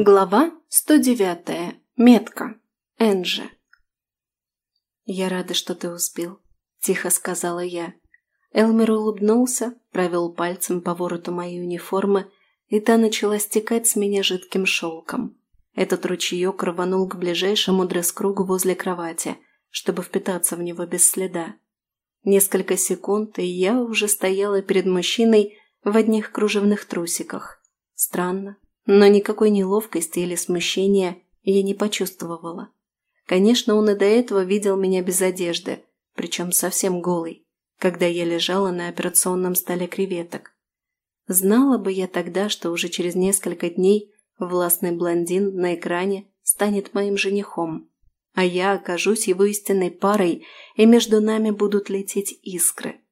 Глава 109. Метка. Энджи. «Я рада, что ты успел», – тихо сказала я. Элмер улыбнулся, провел пальцем по вороту моей униформы, и та начала стекать с меня жидким шелком. Этот ручеек рванул к ближайшему дресс-кругу возле кровати, чтобы впитаться в него без следа. Несколько секунд, и я уже стояла перед мужчиной в одних кружевных трусиках. Странно, но никакой неловкости или смущения я не почувствовала. Конечно, он и до этого видел меня без одежды, причем совсем голой, когда я лежала на операционном столе креветок. Знала бы я тогда, что уже через несколько дней властный блондин на экране станет моим женихом, а я окажусь его истинной парой, и между нами будут лететь искры.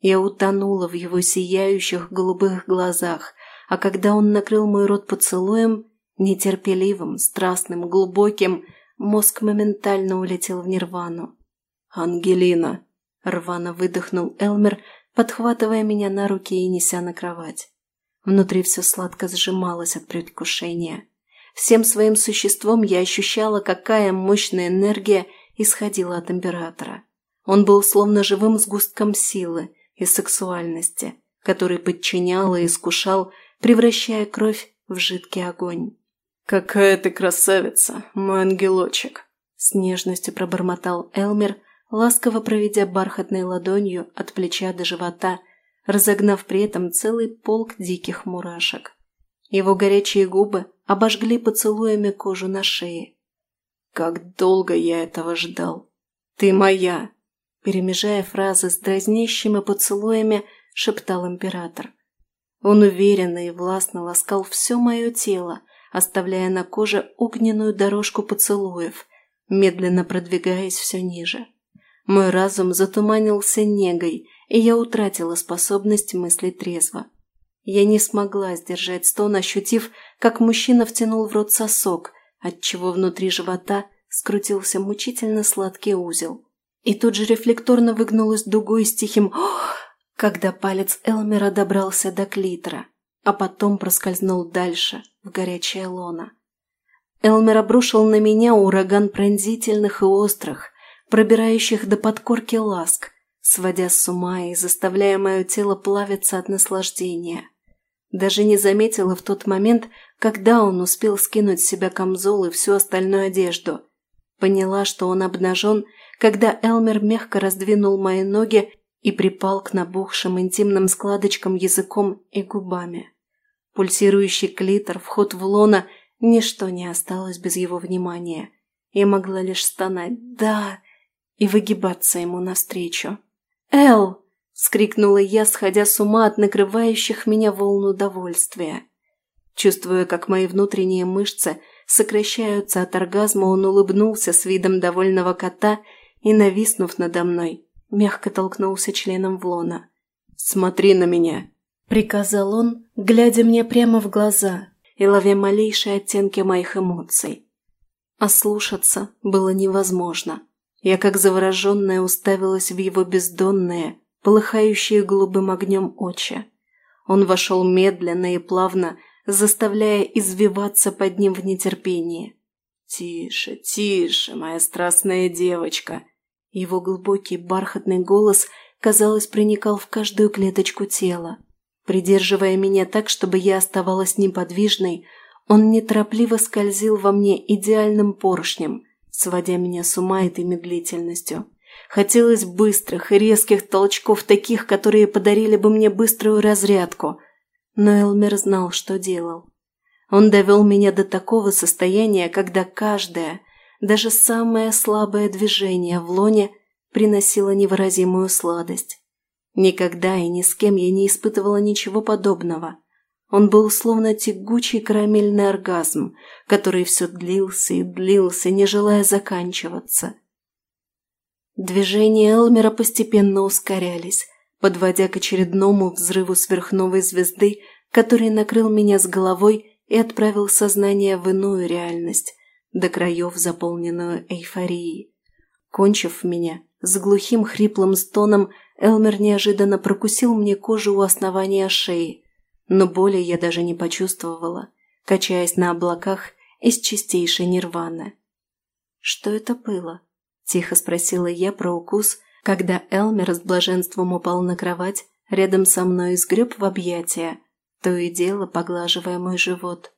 Я утонула в его сияющих голубых глазах, а когда он накрыл мой рот поцелуем, нетерпеливым, страстным, глубоким, мозг моментально улетел в нирвану. «Ангелина!» – рвано выдохнул Элмер, подхватывая меня на руки и неся на кровать. Внутри все сладко сжималось от предвкушения. Всем своим существом я ощущала, какая мощная энергия исходила от императора. Он был словно живым сгустком силы и сексуальности, который подчинял и искушал превращая кровь в жидкий огонь. «Какая ты красавица, мой ангелочек!» С нежностью пробормотал Элмер, ласково проведя бархатной ладонью от плеча до живота, разогнав при этом целый полк диких мурашек. Его горячие губы обожгли поцелуями кожу на шее. «Как долго я этого ждал! Ты моя!» Перемежая фразы с дразнящими поцелуями, шептал император. Он уверенно и властно ласкал все мое тело, оставляя на коже огненную дорожку поцелуев, медленно продвигаясь все ниже. Мой разум затуманился негой, и я утратила способность мыслить трезво. Я не смогла сдержать стон, ощутив, как мужчина втянул в рот сосок, отчего внутри живота скрутился мучительно сладкий узел. И тут же рефлекторно выгнулась дугой с тихим «Ох!» Когда палец Элмера добрался до клитора, а потом проскользнул дальше, в горячее лоно. Элмер обрушил на меня ураган пронзительных и острых, пробирающих до подкорки ласк, сводя с ума и заставляя мое тело плавиться от наслаждения. Даже не заметила в тот момент, когда он успел скинуть с себя камзол и всю остальную одежду. Поняла, что он обнажен, когда Элмер мягко раздвинул мои ноги и припал к набухшим интимным складочкам языком и губами. Пульсирующий клитор, вход в лона, ничто не осталось без его внимания. Я могла лишь стонать «да» и выгибаться ему навстречу. «Эл!» – скрикнула я, сходя с ума от накрывающих меня волн удовольствия. Чувствуя, как мои внутренние мышцы сокращаются от оргазма, он улыбнулся с видом довольного кота и, нависнув надо мной, Мягко толкнулся членом в лона. «Смотри на меня!» Приказал он, глядя мне прямо в глаза и ловя малейшие оттенки моих эмоций. Ослушаться было невозможно. Я, как завороженная, уставилась в его бездонные, полыхающие голубым огнем очи. Он вошел медленно и плавно, заставляя извиваться под ним в нетерпении. «Тише, тише, моя страстная девочка!» Его глубокий бархатный голос, казалось, проникал в каждую клеточку тела. Придерживая меня так, чтобы я оставалась неподвижной, он неторопливо скользил во мне идеальным поршнем, сводя меня с ума этой медлительностью. Хотелось быстрых и резких толчков, таких, которые подарили бы мне быструю разрядку. Но Элмер знал, что делал. Он довел меня до такого состояния, когда каждая, даже самое слабое движение в лоне приносило невыразимую сладость. Никогда и ни с кем я не испытывала ничего подобного. Он был словно тягучий карамельный оргазм, который все длился и длился, не желая заканчиваться. Движения Элмера постепенно ускорялись, подводя к очередному взрыву сверхновой звезды, который накрыл меня с головой и отправил сознание в иную реальность, до краев заполненную эйфорией. Кончив меня, с глухим хриплым стоном Элмер неожиданно прокусил мне кожу у основания шеи, но боли я даже не почувствовала. качаясь на облаках из чистейшей нирваны. «Что это было?» – тихо спросила я про укус, когда Элмер с блаженством упал на кровать рядом со мной и сгреб в объятия, то и дело поглаживая мой живот.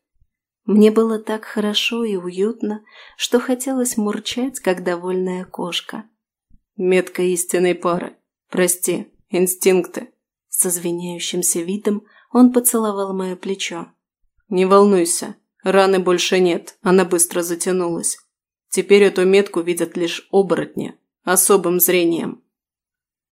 Мне было так хорошо и уютно, что хотелось мурчать, как довольная кошка. «Метка истинной пары. Прости, инстинкты». С извиняющимся видом он поцеловал мое плечо. «Не волнуйся, раны больше нет, она быстро затянулась. Теперь эту метку видят лишь оборотни, особым зрением.